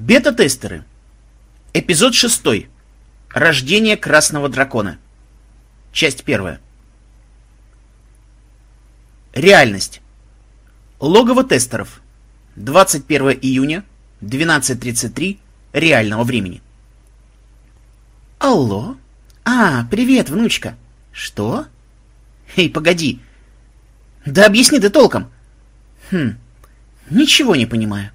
Бета-тестеры. Эпизод 6. Рождение Красного Дракона. Часть первая. Реальность. Логово тестеров. 21 июня, 12.33 реального времени. Алло? А, привет, внучка. Что? Эй, погоди. Да объясни ты толком. Хм, ничего не понимаю.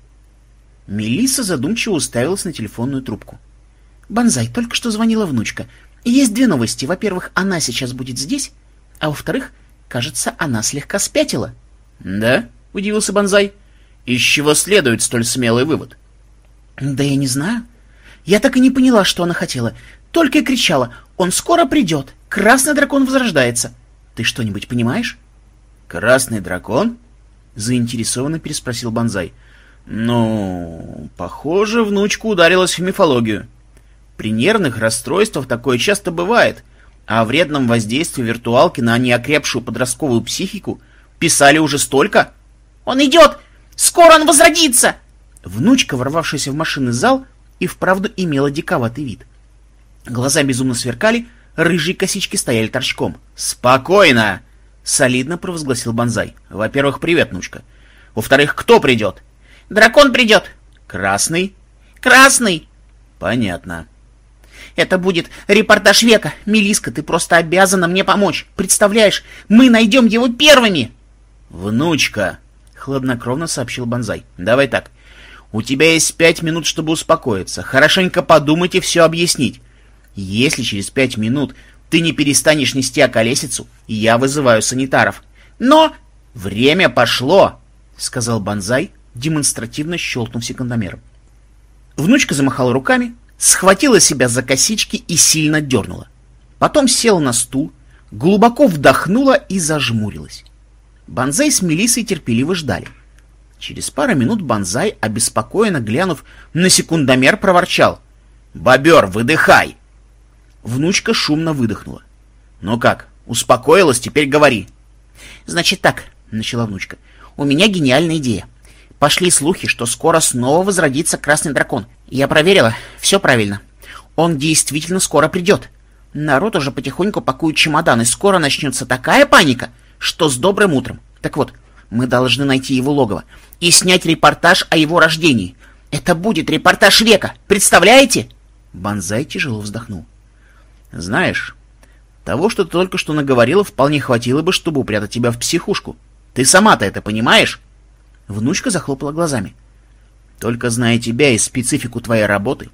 Мелисса задумчиво уставилась на телефонную трубку. «Бонзай, только что звонила внучка. есть две новости. Во-первых, она сейчас будет здесь, а во-вторых, кажется, она слегка спятила». «Да?» — удивился Бонзай. «Из чего следует столь смелый вывод?» «Да я не знаю. Я так и не поняла, что она хотела. Только и кричала, он скоро придет, красный дракон возрождается. Ты что-нибудь понимаешь?» «Красный дракон?» — заинтересованно переспросил Бонзай. — ну, похоже, внучка ударилась в мифологию. При нервных расстройствах такое часто бывает, а о вредном воздействии виртуалки на неокрепшую подростковую психику писали уже столько. «Он идет! Скоро он возродится!» Внучка, ворвавшаяся в машинный зал, и вправду имела диковатый вид. Глаза безумно сверкали, рыжие косички стояли торчком. «Спокойно!» — солидно провозгласил Бонзай. «Во-первых, привет, внучка. Во-вторых, кто придет?» Дракон придет. Красный? Красный. Понятно. Это будет репортаж века. Мелиска, ты просто обязана мне помочь. Представляешь, мы найдем его первыми. Внучка, хладнокровно сообщил Бонзай. Давай так. У тебя есть пять минут, чтобы успокоиться. Хорошенько подумать и все объяснить. Если через пять минут ты не перестанешь нести околесицу, я вызываю санитаров. Но... Время пошло, сказал Бонзай, демонстративно щелкнув секундомером. Внучка замахала руками, схватила себя за косички и сильно дернула. Потом села на стул, глубоко вдохнула и зажмурилась. Бонзай с Мелиссой терпеливо ждали. Через пару минут Бонзай, обеспокоенно глянув на секундомер, проворчал. «Бобер, выдыхай!» Внучка шумно выдохнула. «Ну как, успокоилась? Теперь говори!» «Значит так», — начала внучка, — «у меня гениальная идея. Пошли слухи, что скоро снова возродится красный дракон. Я проверила, все правильно. Он действительно скоро придет. Народ уже потихоньку пакует чемоданы. Скоро начнется такая паника, что с добрым утром. Так вот, мы должны найти его логово и снять репортаж о его рождении. Это будет репортаж века, представляете? Банзай тяжело вздохнул. Знаешь, того, что ты только что наговорила, вполне хватило бы, чтобы упрятать тебя в психушку. Ты сама-то это понимаешь? Внучка захлопала глазами. «Только зная тебя и специфику твоей работы,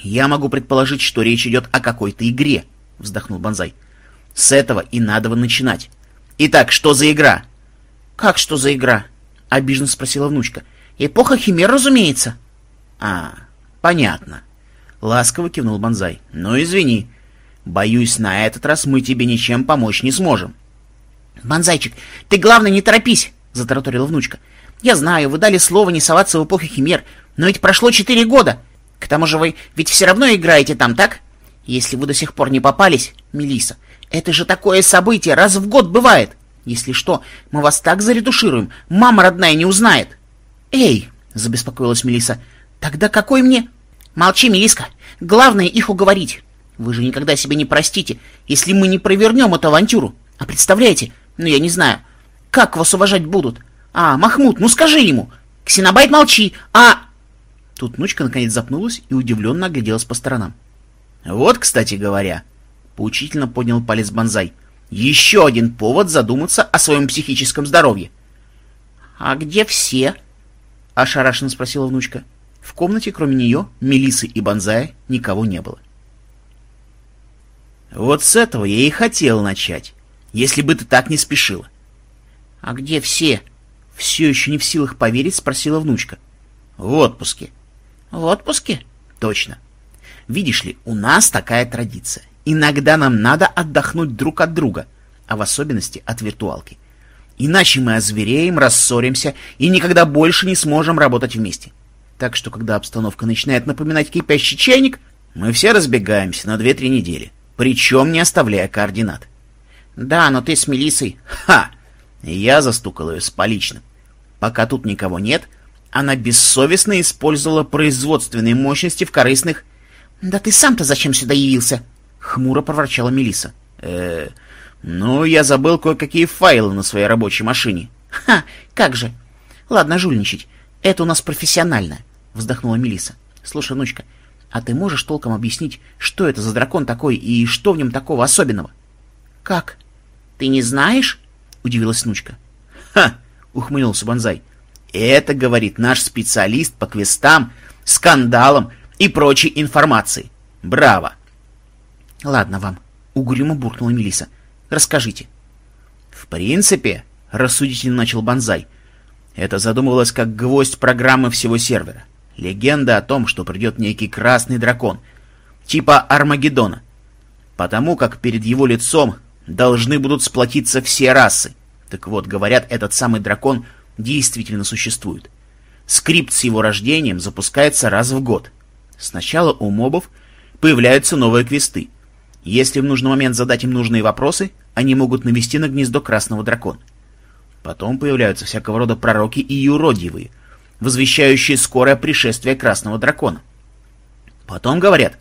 я могу предположить, что речь идет о какой-то игре», — вздохнул Бонзай. «С этого и надо начинать. Итак, что за игра?» «Как что за игра?» — обиженно спросила внучка. «Эпоха химер, разумеется». «А, понятно», — ласково кивнул Бонзай. «Ну, извини. Боюсь, на этот раз мы тебе ничем помочь не сможем». «Бонзайчик, ты, главное, не торопись», — затараторила внучка. Я знаю, вы дали слово не соваться в эпоху химер, но ведь прошло четыре года. К тому же вы ведь все равно играете там, так? Если вы до сих пор не попались, Мелиса, это же такое событие, раз в год бывает. Если что, мы вас так заретушируем, мама родная не узнает. Эй, забеспокоилась Мелиса, тогда какой мне... Молчи, Мелиска, главное их уговорить. Вы же никогда себе не простите, если мы не провернем эту авантюру. А представляете, ну я не знаю, как вас уважать будут? А, Махмуд, ну скажи ему. Ксенобайт молчи, а... Тут внучка наконец запнулась и удивленно огляделась по сторонам. Вот, кстати говоря, поучительно поднял палец Бонзай. Еще один повод задуматься о своем психическом здоровье. А где все? Ошарашенно спросила внучка. В комнате, кроме нее, Мелисы и Бонзая, никого не было. Вот с этого я и хотел начать, если бы ты так не спешила. — А где все? Все еще не в силах поверить, спросила внучка. В отпуске. В отпуске? Точно. Видишь ли, у нас такая традиция. Иногда нам надо отдохнуть друг от друга, а в особенности от виртуалки. Иначе мы озвереем, рассоримся и никогда больше не сможем работать вместе. Так что, когда обстановка начинает напоминать кипящий чайник, мы все разбегаемся на 2-3 недели, причем не оставляя координат. Да, но ты с Мелиссой... Ха! Я застукал ее с поличным. Пока тут никого нет, Она бессовестно использовала производственные мощности в корыстных... Да ты сам-то зачем сюда явился? Хмуро проворчала Мелиса. э ну, я забыл кое-какие файлы на своей рабочей машине. Ха, как же. Ладно, жульничать. Это у нас профессионально, вздохнула Мелиса. Слушай, внучка, а ты можешь толком объяснить, что это за дракон такой и что в нем такого особенного? Как? Ты не знаешь? Удивилась внучка. Ха! Ухмыльнулся Бонзай. Это, говорит, наш специалист по квестам, скандалам и прочей информации. Браво! Ладно вам, угрюмо буркнула Мелиса. Расскажите. В принципе, рассудительно начал Бонзай, это задумывалось как гвоздь программы всего сервера. Легенда о том, что придет некий красный дракон, типа Армагеддона. Потому как перед его лицом должны будут сплотиться все расы. Так вот, говорят, этот самый дракон действительно существует. Скрипт с его рождением запускается раз в год. Сначала у мобов появляются новые квесты. Если в нужный момент задать им нужные вопросы, они могут навести на гнездо красного дракона. Потом появляются всякого рода пророки и юродивые, возвещающие скорое пришествие красного дракона. Потом, говорят,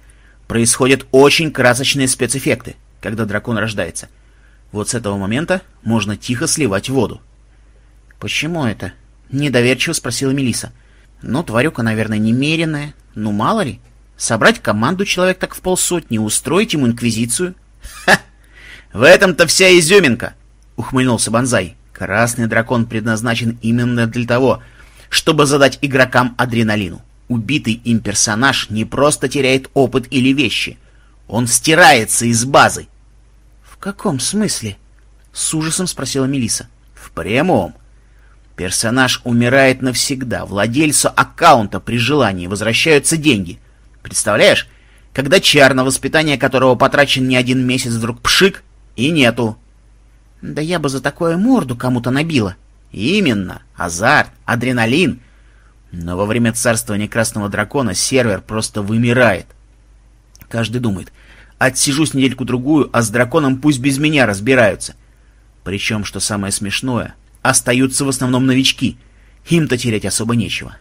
происходят очень красочные спецэффекты, когда дракон рождается. Вот с этого момента можно тихо сливать воду. «Почему это?» — недоверчиво спросила Мелиса. «Ну, тварюка, наверное, немеренная. Ну, мало ли. Собрать команду человек так в полсотни, устроить ему инквизицию». «Ха! В этом-то вся изюминка!» — ухмыльнулся Бонзай. Красный дракон предназначен именно для того, чтобы задать игрокам адреналину. Убитый им персонаж не просто теряет опыт или вещи. Он стирается из базы. — каком смысле? — с ужасом спросила Мелиса. В прямом. Персонаж умирает навсегда. Владельцу аккаунта при желании возвращаются деньги. Представляешь, когда чар, на воспитание которого потрачен не один месяц, вдруг пшик и нету. Да я бы за такое морду кому-то набила. Именно. Азарт, адреналин. Но во время царствования Красного Дракона сервер просто вымирает. Каждый думает, отсижусь недельку-другую, а с драконом пусть без меня разбираются. Причем, что самое смешное, остаются в основном новички. Им-то терять особо нечего.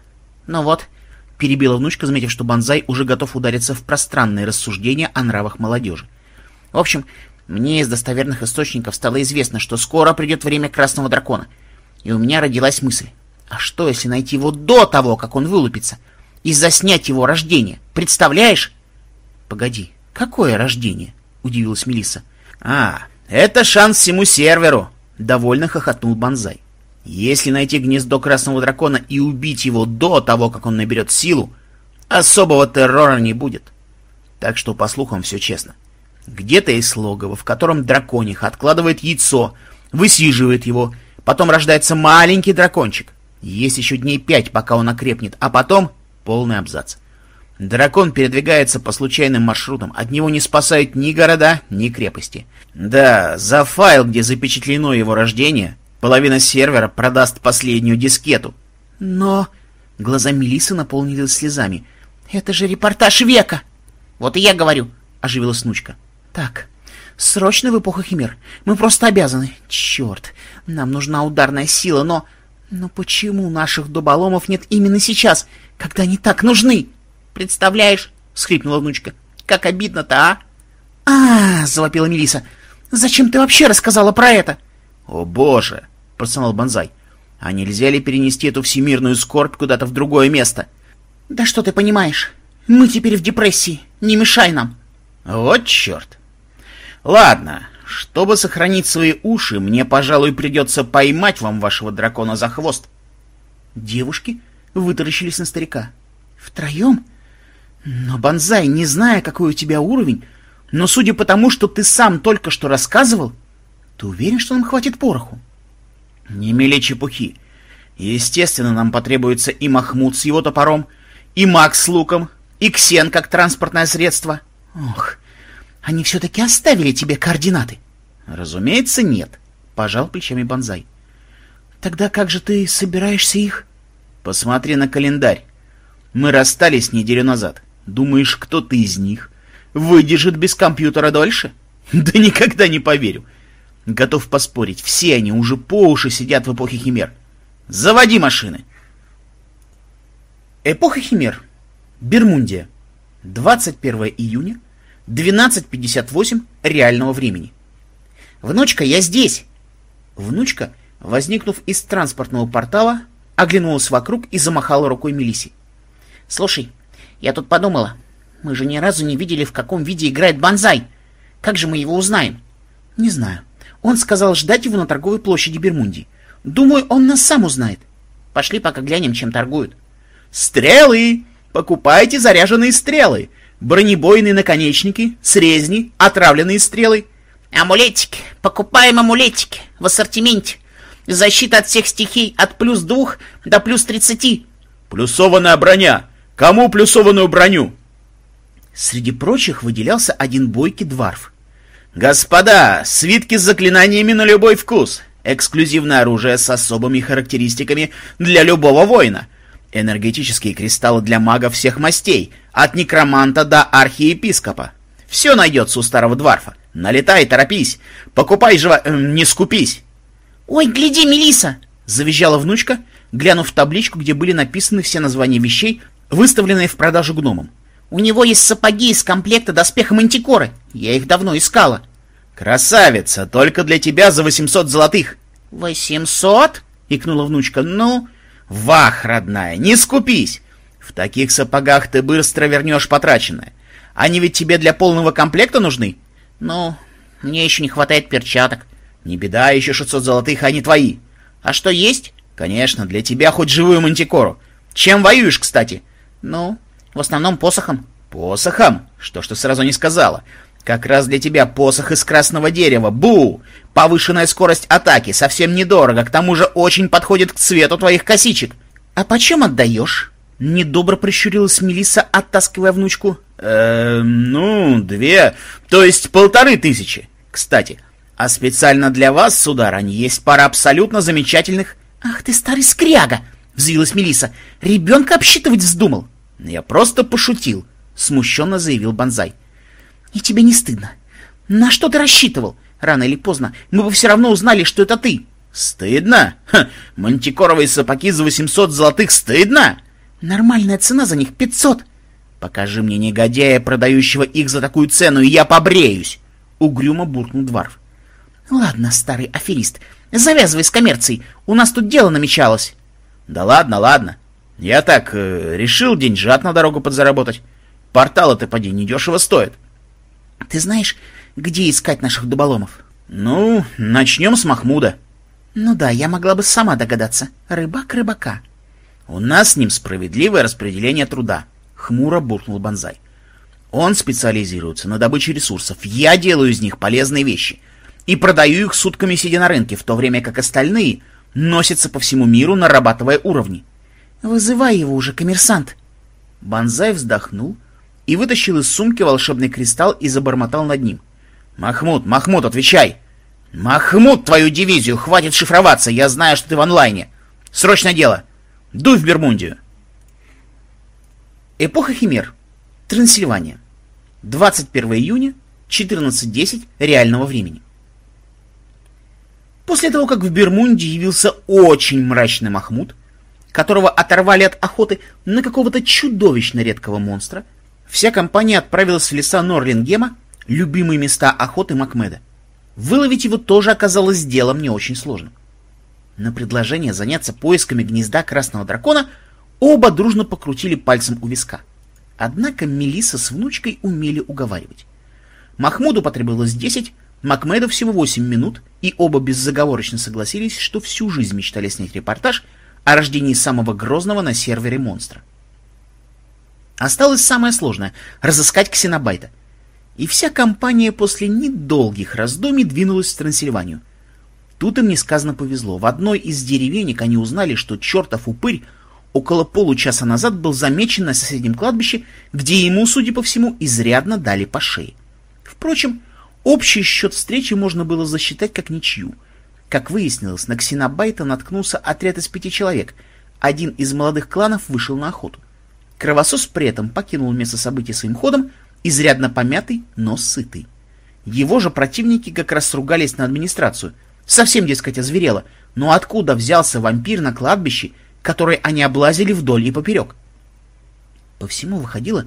Ну вот, перебила внучка, заметив, что Бонзай уже готов удариться в пространные рассуждения о нравах молодежи. В общем, мне из достоверных источников стало известно, что скоро придет время Красного Дракона. И у меня родилась мысль, а что если найти его до того, как он вылупится, и заснять его рождение? Представляешь? Погоди, какое рождение? Удивилась Мелиса. А, это шанс всему серверу, довольно хохотнул Бонзай. Если найти гнездо Красного Дракона и убить его до того, как он наберет силу, особого террора не будет. Так что, по слухам, все честно. Где-то есть логово, в котором дракониха откладывает яйцо, высиживает его, потом рождается маленький дракончик. Есть еще дней пять, пока он окрепнет, а потом полный абзац. Дракон передвигается по случайным маршрутам, от него не спасают ни города, ни крепости. Да, за файл, где запечатлено его рождение, половина сервера продаст последнюю дискету. Но... Глаза Мелисы наполнились слезами. «Это же репортаж века!» «Вот и я говорю!» — оживилась внучка. Так, срочно в эпоху химер. Мы просто обязаны. Черт, нам нужна ударная сила, но... Но почему наших дуболомов нет именно сейчас, когда они так нужны? Представляешь, — скрипнула внучка, — как обидно-то, а? А, — завопила Мелиса. Зачем ты вообще рассказала про это? О боже, — простонал Бонзай. А нельзя ли перенести эту всемирную скорбь куда-то в другое место? Да что ты понимаешь? Мы теперь в депрессии. Не мешай нам. Вот черт. Ладно, чтобы сохранить свои уши, мне, пожалуй, придется поймать вам вашего дракона за хвост. Девушки вытаращились на старика. Втроем? Но, Бонзай, не зная, какой у тебя уровень, но судя по тому, что ты сам только что рассказывал, ты уверен, что нам хватит пороху? Не мели чепухи. Естественно, нам потребуется и Махмуд с его топором, и Макс с луком, и Ксен как транспортное средство. Ох, они все-таки оставили тебе координаты? Разумеется, нет, пожал плечами Бонзай. Тогда как же ты собираешься их? Посмотри на календарь. Мы расстались неделю назад. Думаешь, кто-то из них выдержит без компьютера дольше? Да никогда не поверю. Готов поспорить, все они уже по уши сидят в эпохе химер. Заводи машины. Эпоха Химер. Бермундия. 21 июня, 12.58 реального времени. «Внучка, я здесь!» Внучка, возникнув из транспортного портала, оглянулась вокруг и замахала рукой Мелиси. «Слушай, я тут подумала, мы же ни разу не видели, в каком виде играет Банзай. Как же мы его узнаем?» «Не знаю. Он сказал ждать его на торговой площади Бермундии. Думаю, он нас сам узнает. Пошли пока глянем, чем торгуют». «Стрелы! Покупайте заряженные стрелы! Бронебойные наконечники, срезни, отравленные стрелы!» «Амулетики! Покупаем амулетики! В ассортименте! Защита от всех стихий от плюс двух до плюс тридцати!» «Плюсованная броня! Кому плюсованную броню?» Среди прочих выделялся один бойкий дварф. «Господа, свитки с заклинаниями на любой вкус! Эксклюзивное оружие с особыми характеристиками для любого воина!» Энергетические кристаллы для магов всех мастей, от некроманта до архиепископа. Все найдется у старого дварфа. Налетай, торопись. Покупай живо, э, не скупись. Ой, гляди, Мелиса! Завизжала внучка, глянув в табличку, где были написаны все названия вещей, выставленные в продажу гномам. У него есть сапоги из комплекта доспеха Мантикоры. Я их давно искала. Красавица, только для тебя за 800 золотых. Восемьсот? Икнула внучка. Ну, Вах, родная, не скупись! В таких сапогах ты быстро вернешь потраченное. Они ведь тебе для полного комплекта нужны? Ну, мне еще не хватает перчаток. Не беда, еще 600 золотых, не твои. А что есть? Конечно, для тебя хоть живую мантикору. Чем воюешь, кстати? Ну, в основном посохом. Посохом? Что ж ты сразу не сказала? Как раз для тебя посох из красного дерева. Бу! Повышенная скорость атаки, совсем недорого, к тому же очень подходит к цвету твоих косичек. А почем отдаешь? Недобро прищурилась Мелисса, оттаскивая внучку. Э, ну, две, то есть полторы тысячи. Кстати, а специально для вас, сударань, есть пара абсолютно замечательных... Ах ты старый скряга! Взвилась Мелисса. Ребенка обсчитывать вздумал. Я просто пошутил, смущенно заявил Бонзай. И тебе не стыдно? На что ты рассчитывал? Рано или поздно мы бы все равно узнали, что это ты. Стыдно? Ха, мантикоровые сапоги за 800 золотых стыдно? Нормальная цена за них 500. Покажи мне негодяя, продающего их за такую цену, и я побреюсь. Угрюмо буркнул Дварф. Ладно, старый аферист, завязывай с коммерцией. У нас тут дело намечалось. Да ладно, ладно. Я так э, решил деньжат на дорогу подзаработать. Порталы-то поди недешево стоят. Ты знаешь, где искать наших дуболомов? Ну, начнем с Махмуда. Ну да, я могла бы сама догадаться. Рыбак рыбака. У нас с ним справедливое распределение труда. Хмуро буркнул Бонзай. Он специализируется на добыче ресурсов. Я делаю из них полезные вещи. И продаю их сутками сидя на рынке, в то время как остальные носятся по всему миру, нарабатывая уровни. Вызывай его уже, коммерсант. Бонзай вздохнул и вытащил из сумки волшебный кристалл и забормотал над ним. «Махмуд, Махмуд, отвечай!» «Махмуд, твою дивизию! Хватит шифроваться! Я знаю, что ты в онлайне! Срочное дело! Дуй в Бермундию!» Эпоха Химер. Трансильвания. 21 июня, 14.10 реального времени. После того, как в Бермунде явился очень мрачный Махмуд, которого оторвали от охоты на какого-то чудовищно редкого монстра, вся компания отправилась в леса Норлингема, любимые места охоты Макмеда. Выловить его тоже оказалось делом не очень сложным. На предложение заняться поисками гнезда красного дракона оба дружно покрутили пальцем у виска. Однако Мелиса с внучкой умели уговаривать. Махмуду потребовалось 10, Макмеду всего 8 минут, и оба беззаговорочно согласились, что всю жизнь мечтали снять репортаж о рождении самого грозного на сервере монстра. Осталось самое сложное — разыскать ксенобайта. И вся компания после недолгих раздумий двинулась в Трансильванию. Тут им несказанно повезло. В одной из деревенек они узнали, что чертов упырь около получаса назад был замечен на соседнем кладбище, где ему, судя по всему, изрядно дали по шее. Впрочем, общий счет встречи можно было засчитать как ничью — как выяснилось, на Ксенобайта наткнулся отряд из пяти человек. Один из молодых кланов вышел на охоту. Кровосос при этом покинул место событий своим ходом, изрядно помятый, но сытый. Его же противники как раз ругались на администрацию. Совсем, дескать, озверело. Но откуда взялся вампир на кладбище, который они облазили вдоль и поперек? По всему выходило,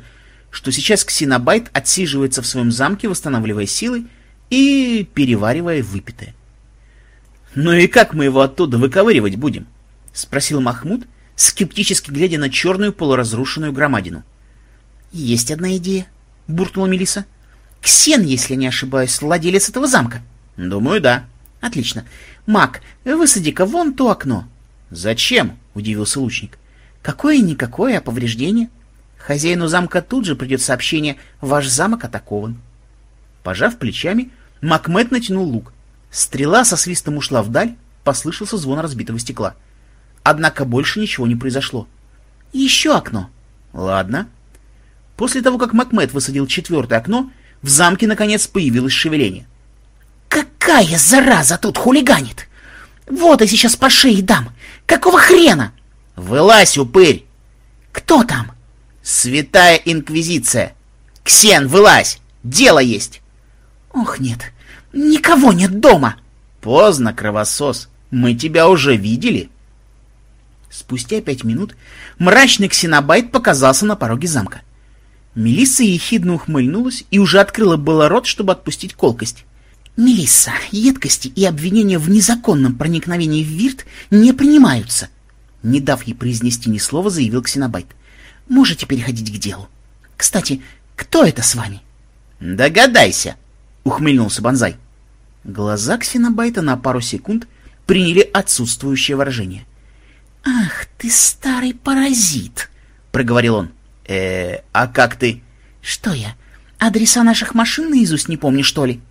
что сейчас Ксенобайт отсиживается в своем замке, восстанавливая силы и переваривая выпитое. «Ну и как мы его оттуда выковыривать будем?» — спросил Махмуд, скептически глядя на черную полуразрушенную громадину. «Есть одна идея», — буркнула Мелиса. «Ксен, если не ошибаюсь, владелец этого замка». «Думаю, да». «Отлично. Мак, высади-ка вон то окно». «Зачем?» — удивился лучник. «Какое-никакое, а повреждение. Хозяину замка тут же придет сообщение «Ваш замок атакован». Пожав плечами, Макмед натянул лук. Стрела со свистом ушла вдаль, послышался звон разбитого стекла. Однако больше ничего не произошло. «Еще окно». «Ладно». После того, как Макмед высадил четвертое окно, в замке, наконец, появилось шевеление. «Какая зараза тут хулиганит! Вот я сейчас по шее дам! Какого хрена?» «Вылазь, упырь!» «Кто там?» «Святая Инквизиция! Ксен, вылазь! Дело есть!» «Ох, нет! Никого нет дома!» «Поздно, кровосос! Мы тебя уже видели!» Спустя пять минут мрачный ксенобайт показался на пороге замка. Мелисса ехидно ухмыльнулась и уже открыла было рот, чтобы отпустить колкость. «Мелисса, едкости и обвинения в незаконном проникновении в Вирт не принимаются!» Не дав ей произнести ни слова, заявил Ксенобайт. «Можете переходить к делу. Кстати, кто это с вами?» «Догадайся!» — ухмыльнулся Бонзай. Глаза Ксенобайта на пару секунд приняли отсутствующее выражение. «Ах ты, старый паразит!» — проговорил он. э а как ты?» «Что я, адреса наших машин наизусть не помню, что ли?»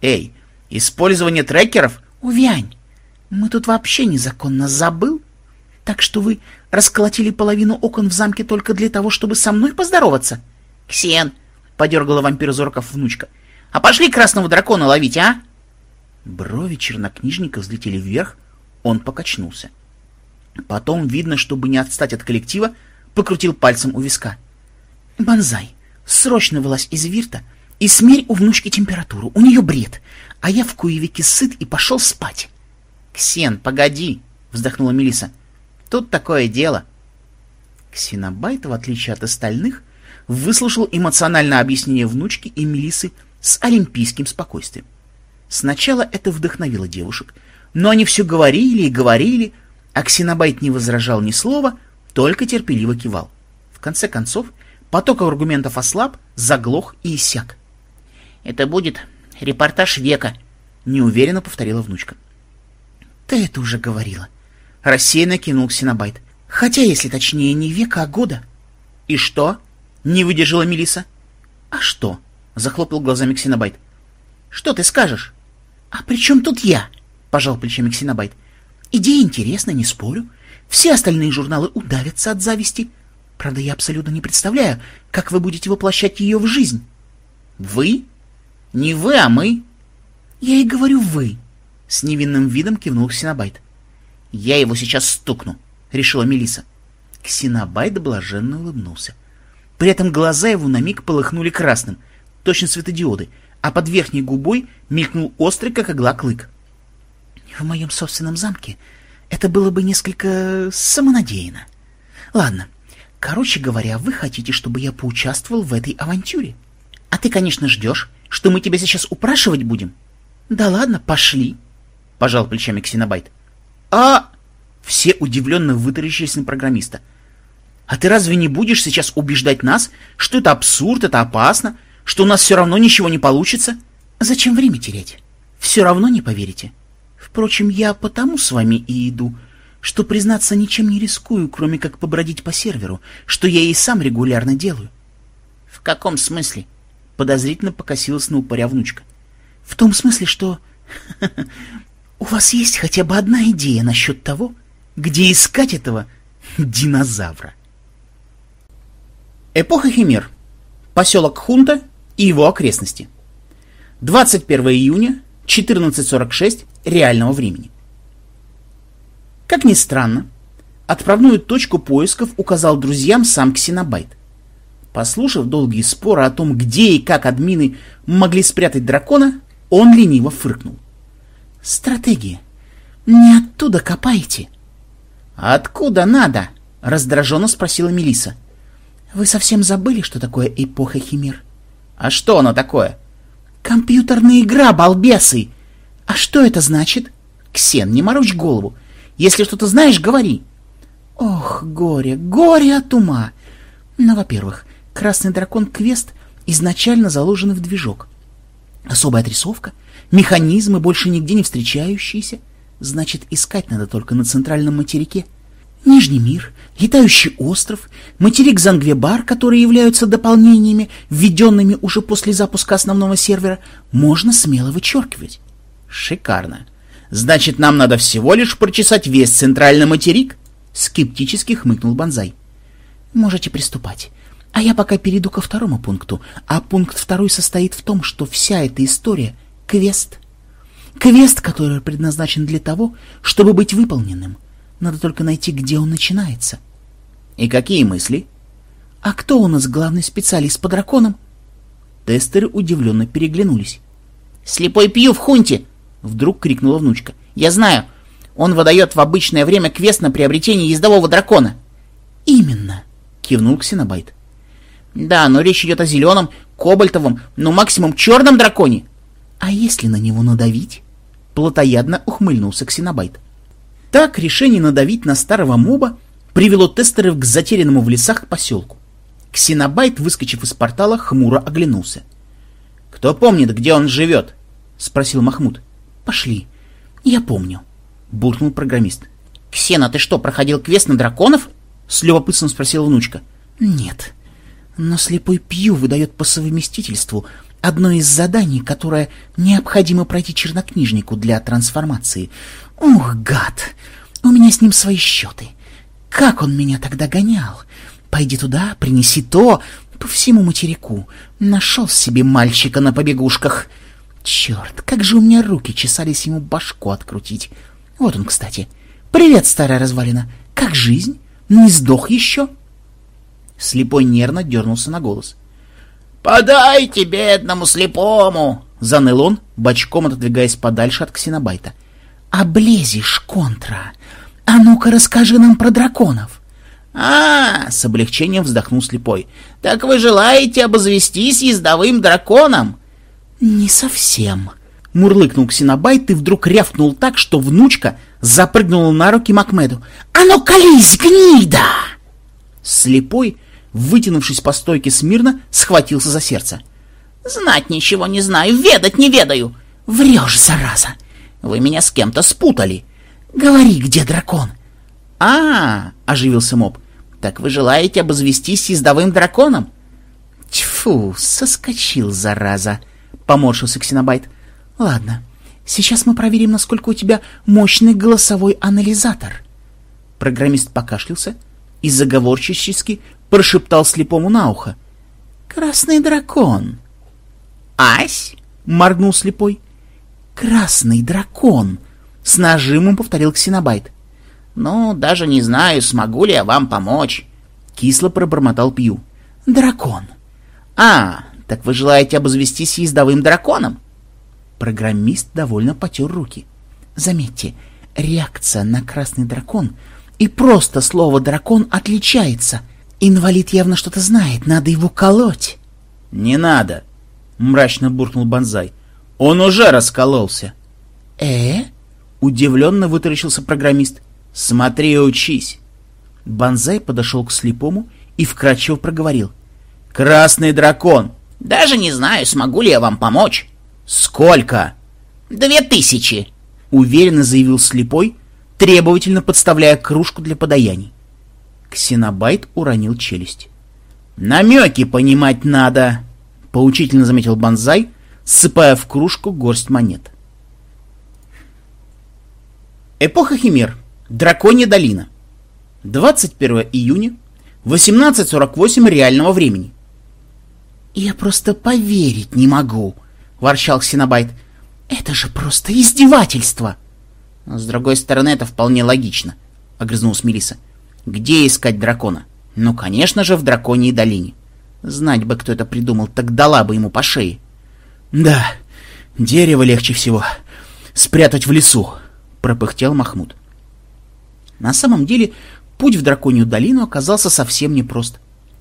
«Эй, использование трекеров?» «Увянь! Мы тут вообще незаконно забыл. Так что вы расколотили половину окон в замке только для того, чтобы со мной поздороваться?» «Ксен!» — подергала вампира Зорков внучка. «А пошли красного дракона ловить, а?» Брови чернокнижника взлетели вверх, он покачнулся. Потом, видно, чтобы не отстать от коллектива, покрутил пальцем у виска. «Бонзай, срочно вылазь из вирта и смерь у внучки температуру, у нее бред, а я в куевике сыт и пошел спать». «Ксен, погоди!» — вздохнула Мелиса. «Тут такое дело». Ксенобайт, в отличие от остальных, выслушал эмоциональное объяснение внучки и Мелисы с олимпийским спокойствием. Сначала это вдохновило девушек, но они все говорили и говорили, а Ксенобайт не возражал ни слова, только терпеливо кивал. В конце концов, поток аргументов ослаб, заглох и иссяк. «Это будет репортаж века», — неуверенно повторила внучка. «Ты это уже говорила», — рассеянно кинул Ксенобайт. «Хотя, если точнее, не века, а года». «И что?» — не выдержала Мелиса. «А что?» — захлопал глазами Ксенобайт. «Что ты скажешь?» «А при чем тут я?» — пожал плечами Ксенобайт. Идея интересна, не спорю. Все остальные журналы удавятся от зависти. Правда, я абсолютно не представляю, как вы будете воплощать ее в жизнь. Вы? Не вы, а мы. Я и говорю «вы», — с невинным видом кивнул Ксенобайт. Я его сейчас стукну, — решила Мелиса. Ксенобайт блаженно улыбнулся. При этом глаза его на миг полыхнули красным, точно светодиоды, а под верхней губой мелькнул острый, как игла, клык. В моем собственном замке это было бы несколько самонадеянно. Ладно, короче говоря, вы хотите, чтобы я поучаствовал в этой авантюре. А ты, конечно, ждешь, что мы тебя сейчас упрашивать будем? Да ладно, пошли, — пожал плечами Ксенобайт. А... Все удивленно вытаращились на программиста. А ты разве не будешь сейчас убеждать нас, что это абсурд, это опасно, что у нас все равно ничего не получится? Зачем время терять? Все равно не поверите. Впрочем, я потому с вами и иду, что, признаться, ничем не рискую, кроме как побродить по серверу, что я и сам регулярно делаю. — В каком смысле? — подозрительно покосилась на упыря внучка. — В том смысле, что... У вас есть хотя бы одна идея насчет того, где искать этого динозавра? Эпоха Химер. Поселок Хунта и его окрестности. 21 июня 14.46 реального времени. Как ни странно, отправную точку поисков указал друзьям сам Ксенобайт. Послушав долгие споры о том, где и как админы могли спрятать дракона, он лениво фыркнул. «Стратегия. Не оттуда копайте». «Откуда надо?» — раздраженно спросила Мелиса. Вы совсем забыли, что такое эпоха химер? А что оно такое? Компьютерная игра, балбесы! А что это значит? Ксен, не морочь голову. Если что-то знаешь, говори. Ох, горе, горе от ума. Ну, во-первых, Красный Дракон Квест изначально заложен в движок. Особая отрисовка, механизмы, больше нигде не встречающиеся. Значит, искать надо только на центральном материке. Нижний мир, летающий остров, материк Зангвебар, которые являются дополнениями, введенными уже после запуска основного сервера, можно смело вычеркивать. Шикарно. Значит, нам надо всего лишь прочесать весь центральный материк? Скептически хмыкнул Банзай. Можете приступать. А я пока перейду ко второму пункту. А пункт второй состоит в том, что вся эта история — квест. Квест, который предназначен для того, чтобы быть выполненным. Надо только найти, где он начинается. И какие мысли? А кто у нас главный специалист по драконам? Тестеры удивленно переглянулись. «Слепой Пью в хунте!» — вдруг крикнула внучка. «Я знаю, он выдает в обычное время квест на приобретение ездового дракона». «Именно!» — кивнул Ксенобайт. Да, но речь идет о зеленом, кобальтовом, ну максимум черном драконе. А если на него надавить? Платоядно ухмыльнулся Ксенобайт. Так решение надавить на старого моба привело тестеров к затерянному в лесах поселку. Ксенобайт, выскочив из портала, хмуро оглянулся. «Кто помнит, где он живет?» — спросил Махмуд. «Пошли. Я помню», — буркнул программист. «Ксена, ты что, проходил квест на драконов?» — с любопытством спросила внучка. «Нет. Но слепой Пью выдает по совместительству одно из заданий, которое необходимо пройти чернокнижнику для трансформации. Ух, гад! У меня с ним свои счеты. Как он меня тогда гонял? Пойди туда, принеси то, по всему материку. Нашел себе мальчика на побегушках. Черт, как же у меня руки чесались ему башку открутить. Вот он, кстати. Привет, старая развалина. Как жизнь? Не сдох еще?» Слепой нервно дернулся на голос. «Подайте бедному слепому!» — заныл он, бочком отодвигаясь подальше от ксенобайта. «Облезешь, контра! А ну-ка расскажи нам про драконов!» «А, — с облегчением вздохнул слепой, — так вы желаете обозвестись ездовым драконом?» «Не совсем», — мурлыкнул ксенобайт и вдруг рявкнул так, что внучка запрыгнула на руки Макмеду. «А ну колись, гнида!» Слепой вытянувшись по стойке смирно, схватился за сердце. «Знать ничего не знаю, ведать не ведаю!» «Врешь, зараза! Вы меня с кем-то спутали! Говори, где дракон!» «А, — оживился моб, — так вы желаете обозвестись ездовым драконом?» «Тьфу, соскочил, зараза!» — поморщился Ксенобайт. «Ладно, сейчас мы проверим, насколько у тебя мощный голосовой анализатор». Программист покашлялся и заговорчески прошептал слепому на ухо. «Красный дракон!» «Ась?» — моргнул слепой. «Красный дракон!» — с нажимом повторил Ксенобайт. «Ну, даже не знаю, смогу ли я вам помочь», — кисло пробормотал Пью. «Дракон!» «А, так вы желаете обозвестись ездовым драконом?» Программист довольно потер руки. «Заметьте, реакция на красный дракон и просто слово «дракон» отличается. Инвалид явно что-то знает, надо его колоть. — Не надо, — мрачно буркнул Бонзай. — Он уже раскололся. — Э? — удивленно вытаращился программист. — Смотри и учись. Бонзай подошел к слепому и вкратчиво проговорил. — Красный дракон! — Даже не знаю, смогу ли я вам помочь. — Сколько? — Две тысячи! — уверенно заявил слепой, требовательно подставляя кружку для подаяний. Ксенобайт уронил челюсть. «Намеки понимать надо!» — поучительно заметил Бонзай, ссыпая в кружку горсть монет. Эпоха Химер. Драконья долина. 21 июня, 18.48 реального времени. «Я просто поверить не могу», — ворчал Ксенобайт. «Это же просто издевательство!» «С другой стороны, это вполне логично», — огрызнулась Мелисса. Где искать дракона? Ну, конечно же, в драконьей долине. Знать бы, кто это придумал, так дала бы ему по шее. Да, дерево легче всего спрятать в лесу, пропыхтел Махмуд. На самом деле, путь в драконью долину оказался совсем непрост.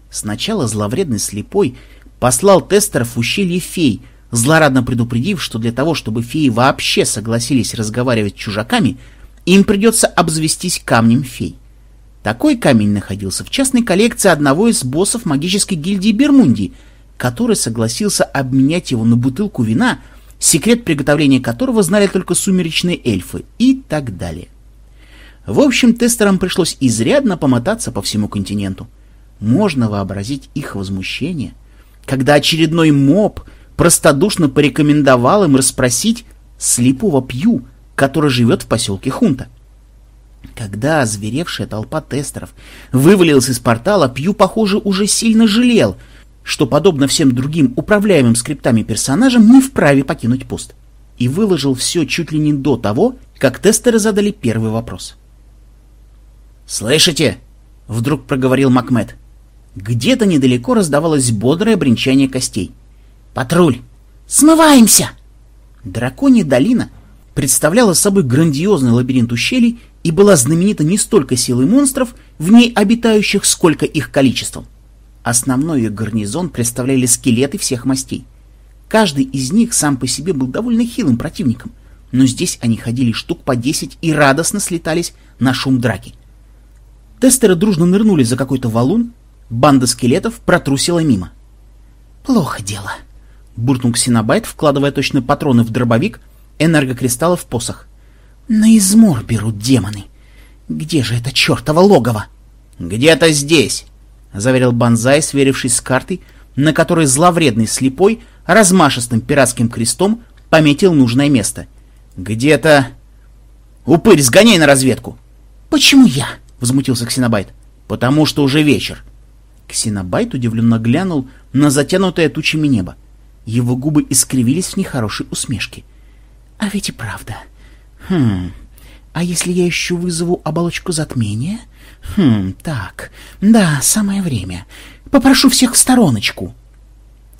Сначала зловредный слепой послал тестеров в ущелье фей, злорадно предупредив, что для того, чтобы феи вообще согласились разговаривать с чужаками, им придется обзавестись камнем фей. Такой камень находился в частной коллекции одного из боссов магической гильдии Бермундии, который согласился обменять его на бутылку вина, секрет приготовления которого знали только сумеречные эльфы и так далее. В общем, тестерам пришлось изрядно помотаться по всему континенту. Можно вообразить их возмущение, когда очередной моб простодушно порекомендовал им расспросить слепого Пью, который живет в поселке Хунта. Когда озверевшая толпа тестеров вывалилась из портала, Пью, похоже, уже сильно жалел, что, подобно всем другим управляемым скриптами персонажам, не вправе покинуть пост. И выложил все чуть ли не до того, как тестеры задали первый вопрос. «Слышите?» — вдруг проговорил Макмед. Где-то недалеко раздавалось бодрое бренчание костей. «Патруль! Смываемся!» Драконья долина представляла собой грандиозный лабиринт ущелий и была знаменита не столько силой монстров, в ней обитающих, сколько их количеством. Основной ее гарнизон представляли скелеты всех мастей. Каждый из них сам по себе был довольно хилым противником, но здесь они ходили штук по десять и радостно слетались на шум драки. Тестеры дружно нырнули за какой-то валун, банда скелетов протрусила мимо. «Плохо дело», — буркнул Ксенобайт, вкладывая точно патроны в дробовик, энергокристаллы в посох. «На измор берут демоны. Где же это чертово логово?» «Где-то здесь», — заверил Банзай, сверившись с картой, на которой зловредный слепой размашистым пиратским крестом пометил нужное место. «Где-то...» «Упырь, сгоняй на разведку!» «Почему я?» — возмутился Ксенобайт. «Потому что уже вечер». Ксенобайт удивленно глянул на затянутое тучами небо. Его губы искривились в нехорошей усмешке. «А ведь и правда. Хм... А если я еще вызову оболочку затмения? Хм, так... Да, самое время. Попрошу всех в стороночку».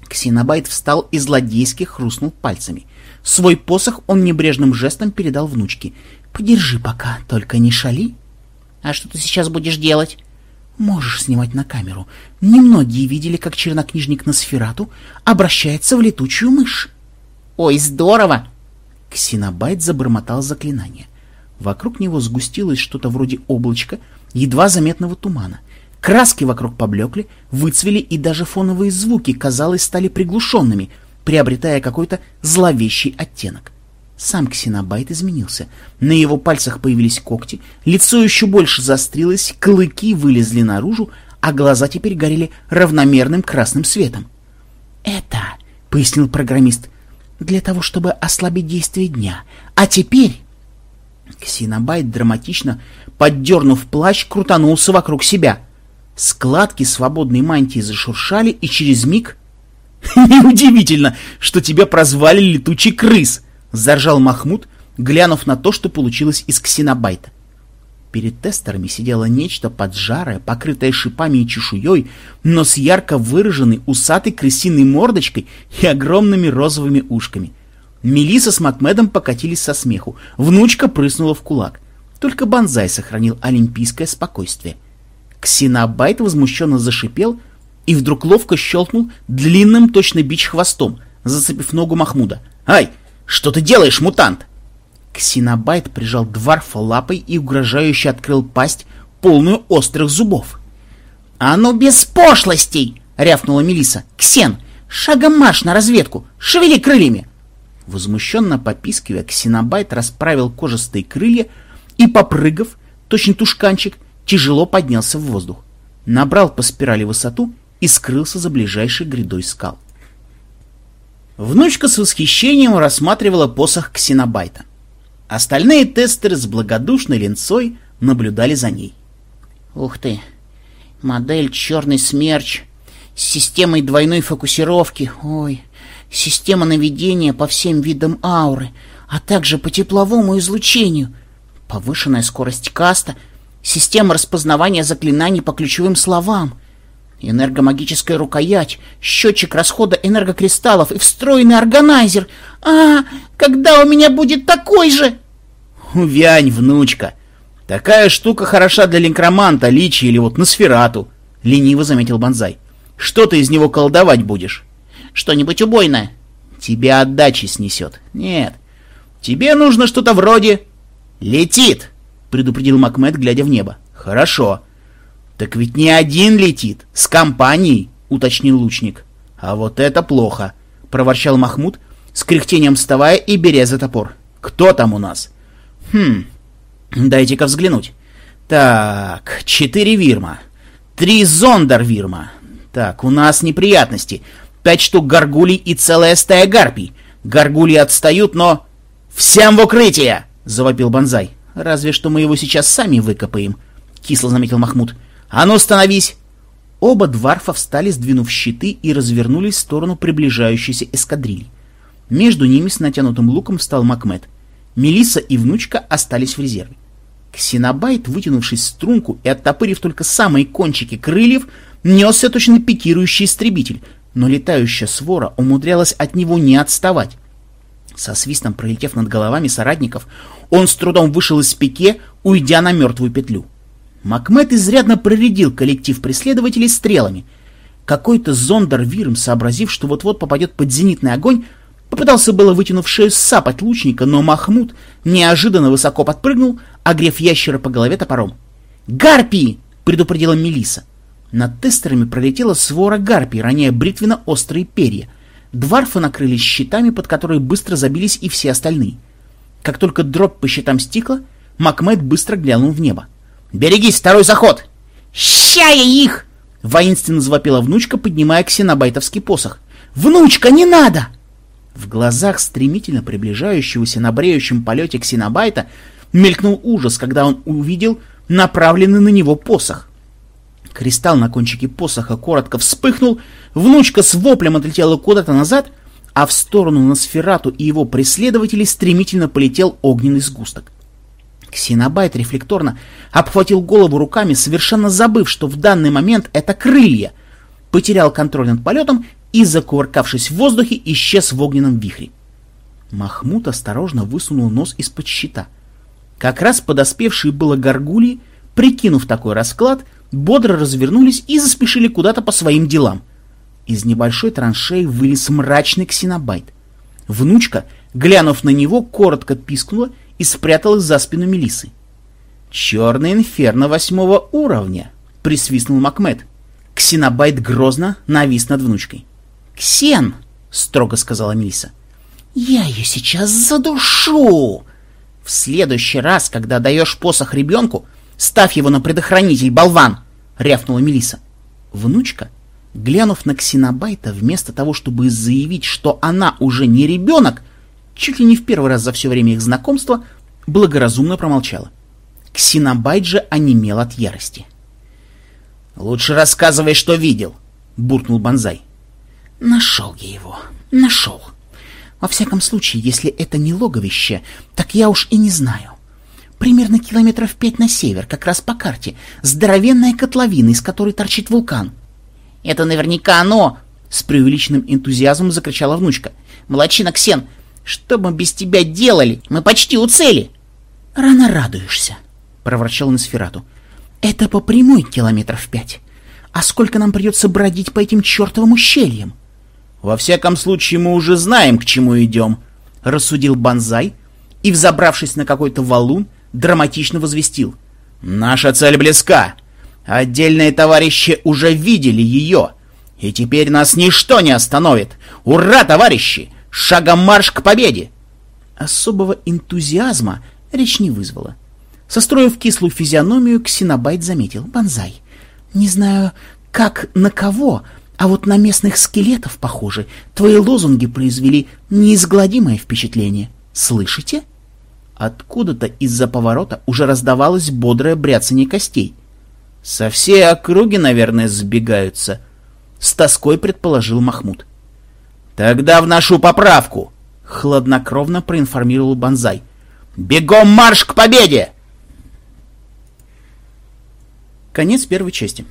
Ксенобайт встал и злодейски хрустнул пальцами. Свой посох он небрежным жестом передал внучке. «Подержи пока, только не шали». А что ты сейчас будешь делать? Можешь снимать на камеру. Немногие видели, как чернокнижник Носферату обращается в летучую мышь. Ой, здорово! Ксенобайт забормотал заклинание. Вокруг него сгустилось что-то вроде облачка, едва заметного тумана. Краски вокруг поблекли, выцвели, и даже фоновые звуки, казалось, стали приглушенными, приобретая какой-то зловещий оттенок. Сам ксенобайт изменился. На его пальцах появились когти, лицо еще больше заострилось, клыки вылезли наружу, а глаза теперь горели равномерным красным светом. «Это», — пояснил программист, — «для того, чтобы ослабить действие дня. А теперь...» Ксенобайт драматично, поддернув плащ, крутанулся вокруг себя. Складки свободной мантии зашуршали, и через миг... «Неудивительно, что тебя прозвали летучий крыс!» — заржал Махмуд, глянув на то, что получилось из ксенобайта. Перед тестерами сидело нечто поджарое, покрытое шипами и чешуей, но с ярко выраженной усатой крысиной мордочкой и огромными розовыми ушками. Мелиса с Макмедом покатились со смеху, внучка прыснула в кулак. Только Банзай сохранил олимпийское спокойствие. Ксенобайт возмущенно зашипел и вдруг ловко щелкнул длинным точно бич хвостом, зацепив ногу Махмуда. «Ай, «Что ты делаешь, мутант?» Ксенобайт прижал Дварфа лапой и угрожающе открыл пасть, полную острых зубов. «А ну без пошлостей!» — рявкнула Мелиса. «Ксен, шагом марш на разведку! Шевели крыльями!» Возмущенно попискивая, Ксенобайт расправил кожистые крылья и, попрыгав, точно тушканчик, тяжело поднялся в воздух, набрал по спирали высоту и скрылся за ближайшей грядой скал. Внучка с восхищением рассматривала посох ксенобайта. Остальные тестеры с благодушной линцой наблюдали за ней. Ух ты! Модель «Черный смерч» с системой двойной фокусировки. Ой, система наведения по всем видам ауры, а также по тепловому излучению. Повышенная скорость каста, система распознавания заклинаний по ключевым словам — Энергомагическая рукоять, счетчик расхода энергокристаллов и встроенный органайзер. А, когда у меня будет такой же? Увянь, внучка. Такая штука хороша для линкроманта, личи или вот носферату. — лениво заметил Бонзай. «Что ты из него колдовать будешь?» «Что-нибудь убойное». «Тебя отдачи снесет». «Нет. Тебе нужно что-то вроде...» «Летит!» — предупредил Макмед, глядя в небо. «Хорошо. Так ведь не один летит, с компанией», — уточнил лучник. «А вот это плохо», — проворчал Махмуд, с кряхтением вставая и беря за топор. «Кто там у нас?» «Хм, дайте-ка взглянуть. Так, четыре вирма, три зондервирма. Так, у нас неприятности. Пять штук горгулей и целая стая гарпий. Горгульи отстают, но... «Всем в укрытие!» — завопил Бонзай. «Разве что мы его сейчас сами выкопаем», — кисло заметил Махмуд. «А ну, становись!» Оба дварфа встали, сдвинув щиты, и развернулись в сторону приближающейся эскадрильи. Между ними с натянутым луком встал Макмед. Мелиса и внучка остались в резерве. Ксенобайт, вытянувшись в струнку и оттопырив только самые кончики крыльев, несся точно пикирующий истребитель, но летающая свора умудрялась от него не отставать. Со свистом пролетев над головами соратников, он с трудом вышел из пике, уйдя на мертвую петлю. Макмед изрядно проредил коллектив преследователей стрелами. Какой-то зондер Вирм, сообразив, что вот-вот попадет под зенитный огонь, попытался было, вытянув шею, сапать лучника, но Махмуд неожиданно высоко подпрыгнул, огрев ящера по голове топором. «Гарпии!» — предупредила Мелиса. Над тестерами пролетела свора гарпий, роняя бритвенно-острые перья. Дварфы накрылись щитами, под которые быстро забились и все остальные. Как только дробь по щитам стихла, Макмед быстро глянул в небо. «Берегись, второй заход!» «Ща я их!» — воинственно завопила внучка, поднимая ксенобайтовский посох. «Внучка, не надо!» В глазах стремительно приближающегося на бреющем полете ксенобайта мелькнул ужас, когда он увидел направленный на него посох. Кристалл на кончике посоха коротко вспыхнул, внучка с воплем отлетела куда-то назад, а в сторону Носферату и его преследователей стремительно полетел огненный сгусток. Ксенобайт рефлекторно обхватил голову руками, совершенно забыв, что в данный момент это крылья, потерял контроль над полетом и, закувыркавшись в воздухе, исчез в огненном вихре. Махмуд осторожно высунул нос из-под щита. Как раз подоспевшие было горгульи, прикинув такой расклад, бодро развернулись и заспешили куда-то по своим делам. Из небольшой траншеи вылез мрачный ксенобайт. Внучка, глянув на него, коротко пискнула и спряталась за спину Мелисы. «Черный инферно восьмого уровня!» — присвистнул Макмед. Ксенобайт грозно навис над внучкой. «Ксен!» — строго сказала Мелиса. «Я ее сейчас задушу!» «В следующий раз, когда даешь посох ребенку, ставь его на предохранитель, болван!» — рявкнула Мелиса. Внучка, глянув на Ксенобайта, вместо того, чтобы заявить, что она уже не ребенок, чуть ли не в первый раз за все время их знакомства, благоразумно промолчала. Ксенобайт же онемел от ярости. «Лучше рассказывай, что видел», — буркнул Бонзай. Нашел я его. Нашел. Во всяком случае, если это не логовище, так я уж и не знаю. Примерно километров пять на север, как раз по карте, здоровенная котловина, из которой торчит вулкан. «Это наверняка оно!» — с преувеличенным энтузиазмом закричала внучка. «Молодчина, Ксен, что мы без тебя делали? Мы почти у цели!» «Рано радуешься», — проворчал Носферату. «Это по прямой километров пять. А сколько нам придется бродить по этим чертовым ущельям?» «Во всяком случае, мы уже знаем, к чему идем», — рассудил Бонзай и, взобравшись на какой-то валун, драматично возвестил. «Наша цель близка. Отдельные товарищи уже видели ее, и теперь нас ничто не остановит. Ура, товарищи! Шагом марш к победе!» Особого энтузиазма речь не вызвала. Состроив кислую физиономию, Ксенобайт заметил. «Бонзай, не знаю, как на кого, а вот на местных скелетов, похоже, твои лозунги произвели неизгладимое впечатление. Слышите?» Откуда-то из-за поворота уже раздавалось бодрое бряцание костей. «Со всей округи, наверное, сбегаются», — с тоской предположил Махмуд. «Тогда в нашу поправку!» — хладнокровно проинформировал Бонзай. «Бегом марш к победе!» Конец первой части.